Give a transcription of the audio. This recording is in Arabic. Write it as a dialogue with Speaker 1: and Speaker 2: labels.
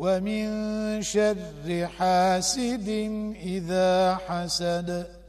Speaker 1: ومن شر حاسد إذا حسد.